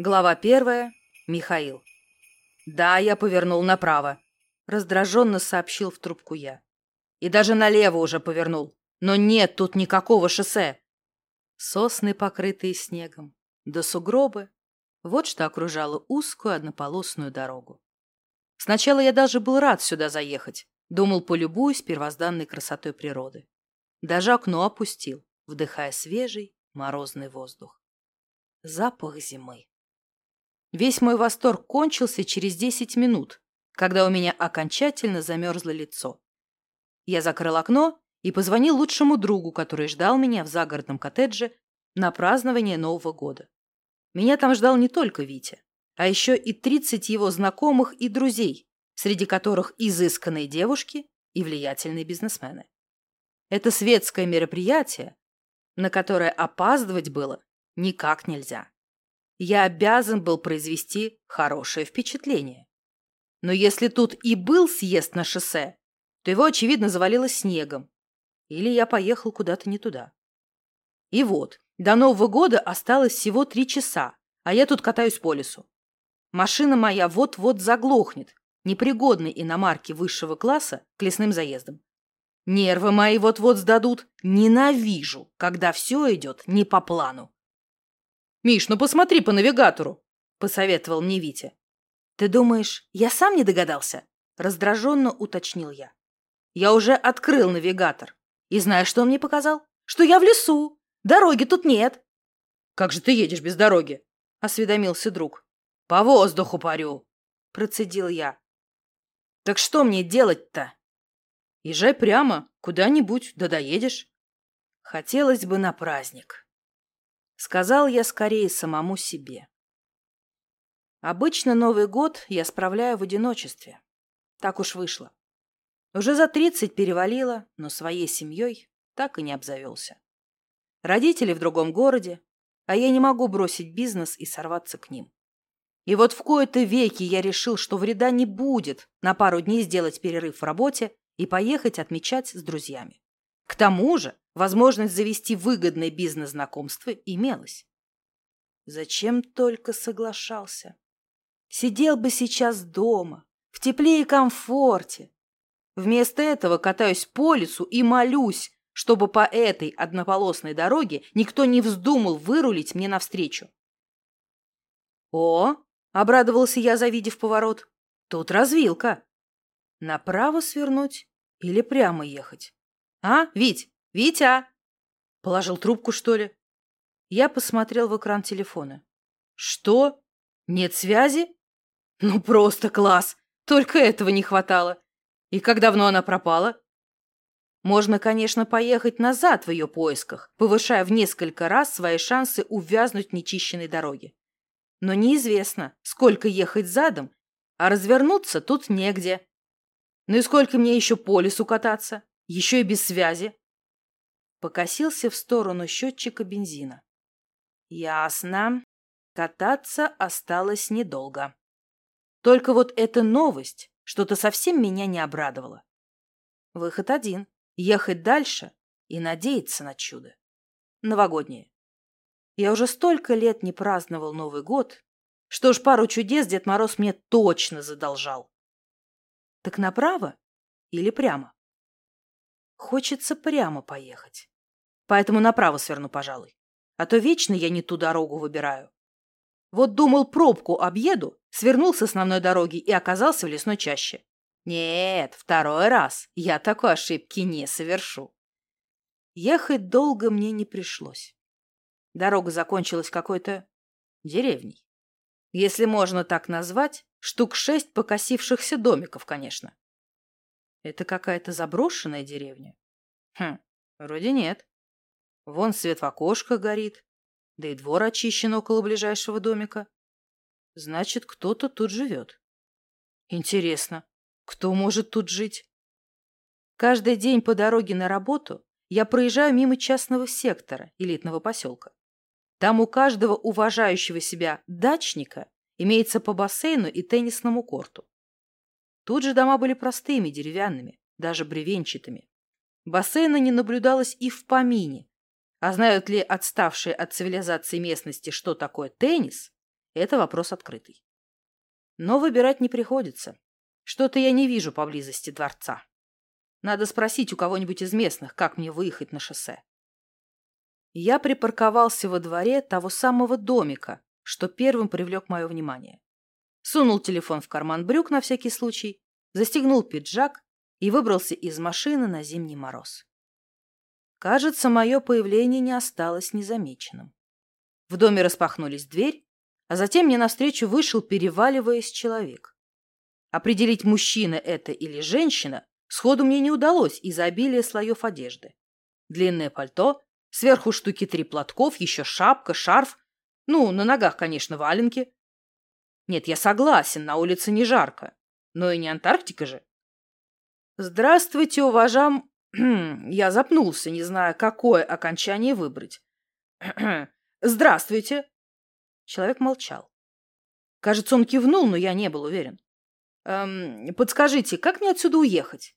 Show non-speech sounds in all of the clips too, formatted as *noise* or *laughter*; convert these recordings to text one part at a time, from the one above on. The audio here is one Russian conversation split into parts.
Глава первая. Михаил. «Да, я повернул направо», — раздраженно сообщил в трубку я. «И даже налево уже повернул. Но нет тут никакого шоссе». Сосны, покрытые снегом, да сугробы. Вот что окружало узкую однополосную дорогу. Сначала я даже был рад сюда заехать. Думал, полюбуюсь первозданной красотой природы. Даже окно опустил, вдыхая свежий морозный воздух. Запах зимы. Весь мой восторг кончился через десять минут, когда у меня окончательно замерзло лицо. Я закрыл окно и позвонил лучшему другу, который ждал меня в загородном коттедже на празднование Нового года. Меня там ждал не только Витя, а еще и тридцать его знакомых и друзей, среди которых изысканные девушки и влиятельные бизнесмены. Это светское мероприятие, на которое опаздывать было никак нельзя я обязан был произвести хорошее впечатление. Но если тут и был съезд на шоссе, то его, очевидно, завалило снегом. Или я поехал куда-то не туда. И вот, до Нового года осталось всего три часа, а я тут катаюсь по лесу. Машина моя вот-вот заглохнет, непригодной иномарки высшего класса к лесным заездам. Нервы мои вот-вот сдадут. Ненавижу, когда все идет не по плану. «Миш, ну посмотри по навигатору», — посоветовал мне Витя. «Ты думаешь, я сам не догадался?» — раздраженно уточнил я. «Я уже открыл навигатор. И знаешь, что он мне показал? Что я в лесу. Дороги тут нет». «Как же ты едешь без дороги?» — осведомился друг. «По воздуху парю», — процедил я. «Так что мне делать-то?» «Езжай прямо, куда-нибудь, да доедешь». Хотелось бы на праздник. Сказал я скорее самому себе. Обычно Новый год я справляю в одиночестве. Так уж вышло. Уже за тридцать перевалило, но своей семьей так и не обзавелся. Родители в другом городе, а я не могу бросить бизнес и сорваться к ним. И вот в кои-то веки я решил, что вреда не будет на пару дней сделать перерыв в работе и поехать отмечать с друзьями. К тому же возможность завести выгодное бизнес-знакомство имелась. Зачем только соглашался? Сидел бы сейчас дома, в тепле и комфорте. Вместо этого катаюсь по лесу и молюсь, чтобы по этой однополосной дороге никто не вздумал вырулить мне навстречу. «О!» — обрадовался я, завидев поворот. «Тут развилка. Направо свернуть или прямо ехать?» «А, Вить? Витя!» Положил трубку, что ли? Я посмотрел в экран телефона. «Что? Нет связи? Ну, просто класс! Только этого не хватало. И как давно она пропала?» Можно, конечно, поехать назад в ее поисках, повышая в несколько раз свои шансы увязнуть в нечищенной дороге. Но неизвестно, сколько ехать задом, а развернуться тут негде. Ну и сколько мне еще по лесу кататься? Еще и без связи. Покосился в сторону счетчика бензина. Ясно. Кататься осталось недолго. Только вот эта новость что-то совсем меня не обрадовала. Выход один. Ехать дальше и надеяться на чудо. Новогоднее. Я уже столько лет не праздновал Новый год, что уж пару чудес Дед Мороз мне точно задолжал. Так направо или прямо? Хочется прямо поехать. Поэтому направо сверну, пожалуй. А то вечно я не ту дорогу выбираю. Вот думал, пробку объеду, свернул с основной дороги и оказался в лесной чаще. Нет, второй раз я такой ошибки не совершу. Ехать долго мне не пришлось. Дорога закончилась какой-то деревней. Если можно так назвать, штук шесть покосившихся домиков, конечно. Это какая-то заброшенная деревня? Хм, вроде нет. Вон свет в окошках горит, да и двор очищен около ближайшего домика. Значит, кто-то тут живет. Интересно, кто может тут жить? Каждый день по дороге на работу я проезжаю мимо частного сектора элитного поселка. Там у каждого уважающего себя дачника имеется по бассейну и теннисному корту. Тут же дома были простыми, деревянными, даже бревенчатыми. Бассейна не наблюдалось и в помине. А знают ли отставшие от цивилизации местности, что такое теннис, Это вопрос открытый. Но выбирать не приходится. Что-то я не вижу поблизости дворца. Надо спросить у кого-нибудь из местных, как мне выехать на шоссе. Я припарковался во дворе того самого домика, что первым привлек мое внимание. Сунул телефон в карман брюк на всякий случай, застегнул пиджак и выбрался из машины на зимний мороз. Кажется, мое появление не осталось незамеченным. В доме распахнулись дверь, а затем мне навстречу вышел, переваливаясь, человек. Определить, мужчина это или женщина, сходу мне не удалось из-за обилия слоев одежды. Длинное пальто, сверху штуки три платков, еще шапка, шарф, ну, на ногах, конечно, валенки. Нет, я согласен, на улице не жарко, но и не Антарктика же. Здравствуйте, уважам... я запнулся, не зная, какое окончание выбрать. *clears throat* Здравствуйте. Человек молчал. Кажется, он кивнул, но я не был уверен. Эм, подскажите, как мне отсюда уехать?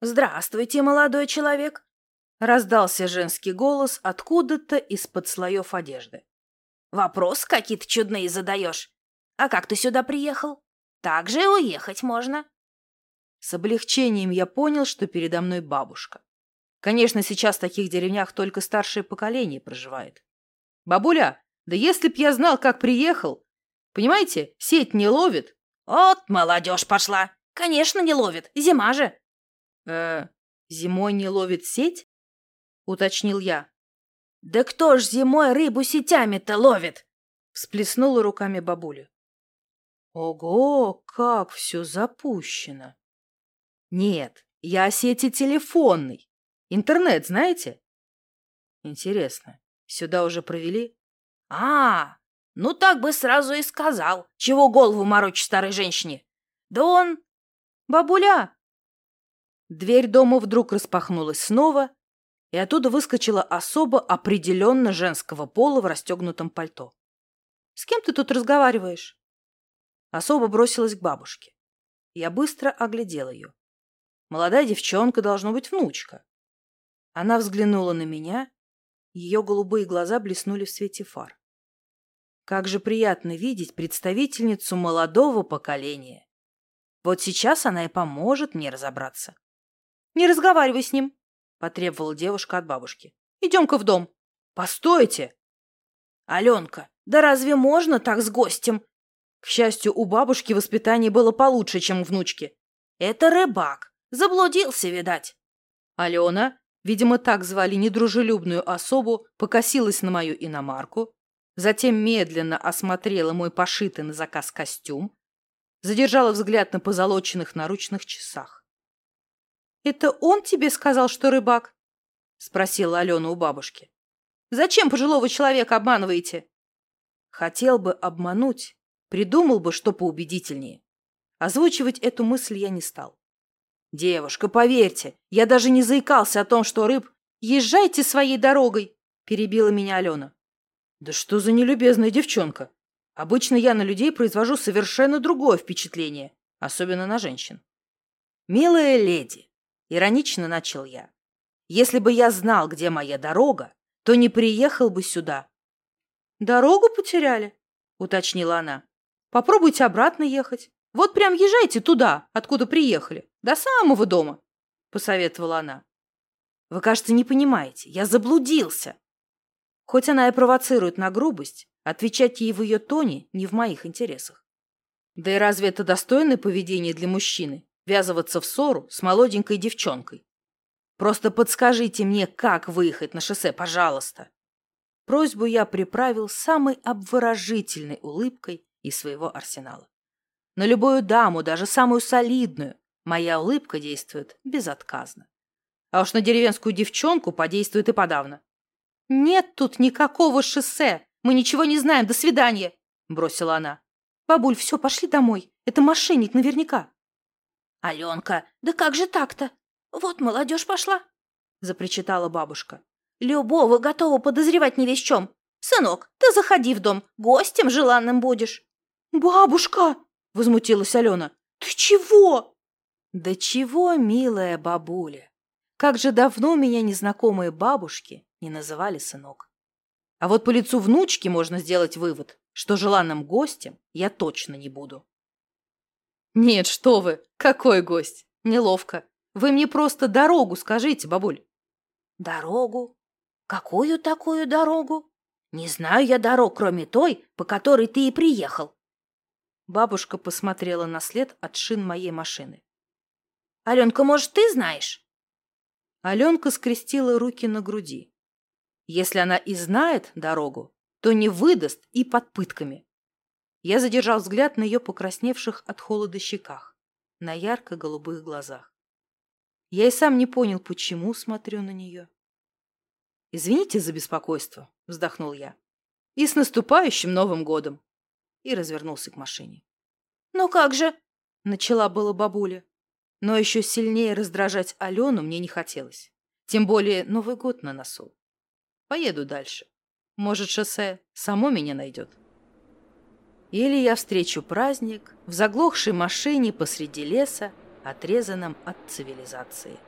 Здравствуйте, молодой человек. Раздался женский голос откуда-то из-под слоев одежды. Вопрос какие-то чудные задаешь. А как ты сюда приехал? Так же и уехать можно. С облегчением я понял, что передо мной бабушка. Конечно, сейчас в таких деревнях только старшее поколение проживает. Бабуля, да если б я знал, как приехал. Понимаете, сеть не ловит. Вот молодежь пошла. Конечно, не ловит. Зима же. Э, зимой не ловит сеть? Уточнил я. Да кто ж зимой рыбу сетями-то ловит? Всплеснула руками бабуля. Ого, как все запущено. Нет, я о сети телефонной. Интернет знаете? Интересно, сюда уже провели? А, ну так бы сразу и сказал. Чего голову морочь старой женщине? Да он... Бабуля! Дверь дома вдруг распахнулась снова, и оттуда выскочила особо определенно женского пола в расстегнутом пальто. «С кем ты тут разговариваешь?» Особо бросилась к бабушке. Я быстро оглядел ее. Молодая девчонка, должно быть, внучка. Она взглянула на меня, ее голубые глаза блеснули в свете фар. Как же приятно видеть представительницу молодого поколения. Вот сейчас она и поможет мне разобраться. «Не разговаривай с ним», — потребовала девушка от бабушки. «Идем-ка в дом». «Постойте!» «Аленка, да разве можно так с гостем?» К счастью, у бабушки воспитание было получше, чем у внучки. «Это рыбак. Заблудился, видать». Алена, видимо, так звали недружелюбную особу, покосилась на мою иномарку, затем медленно осмотрела мой пошитый на заказ костюм, задержала взгляд на позолоченных наручных часах. «Это он тебе сказал, что рыбак?» — спросила Алена у бабушки. «Зачем пожилого человека обманываете?» Хотел бы обмануть, придумал бы, что поубедительнее. Озвучивать эту мысль я не стал. «Девушка, поверьте, я даже не заикался о том, что рыб...» «Езжайте своей дорогой!» — перебила меня Алена. Да что за нелюбезная девчонка? Обычно я на людей произвожу совершенно другое впечатление, особенно на женщин. Милая леди, иронично начал я, если бы я знал, где моя дорога, то не приехал бы сюда. Дорогу потеряли? Уточнила она. Попробуйте обратно ехать. Вот прям езжайте туда, откуда приехали, до самого дома, посоветовала она. Вы, кажется, не понимаете, я заблудился. Хоть она и провоцирует на грубость, отвечать ей в ее тоне не в моих интересах. Да и разве это достойное поведение для мужчины – ввязываться в ссору с молоденькой девчонкой? Просто подскажите мне, как выехать на шоссе, пожалуйста. Просьбу я приправил самой обворожительной улыбкой из своего арсенала. На любую даму, даже самую солидную, моя улыбка действует безотказно. А уж на деревенскую девчонку подействует и подавно. «Нет тут никакого шоссе. Мы ничего не знаем. До свидания!» – бросила она. «Бабуль, все, пошли домой. Это мошенник наверняка». «Аленка, да как же так-то? Вот молодежь пошла!» – запричитала бабушка. «Любого готова подозревать не весь чем. Сынок, ты заходи в дом, гостем желанным будешь». «Бабушка!» – возмутилась Алена. «Ты чего?» «Да чего, милая бабуля? Как же давно меня незнакомые бабушки не называли сынок. А вот по лицу внучки можно сделать вывод, что желанным гостем я точно не буду. Нет, что вы, какой гость? Неловко. Вы мне просто дорогу скажите, бабуль. Дорогу? Какую такую дорогу? Не знаю я дорог, кроме той, по которой ты и приехал. Бабушка посмотрела на след от шин моей машины. Аленка, может, ты знаешь? Аленка скрестила руки на груди. Если она и знает дорогу, то не выдаст и под пытками. Я задержал взгляд на ее покрасневших от холода щеках, на ярко-голубых глазах. Я и сам не понял, почему смотрю на нее. «Извините за беспокойство», — вздохнул я. «И с наступающим Новым годом!» И развернулся к машине. «Ну как же?» — начала была бабуля. Но еще сильнее раздражать Алену мне не хотелось. Тем более Новый год на носу. Поеду дальше. Может, шоссе само меня найдет. Или я встречу праздник в заглохшей машине посреди леса, отрезанном от цивилизации.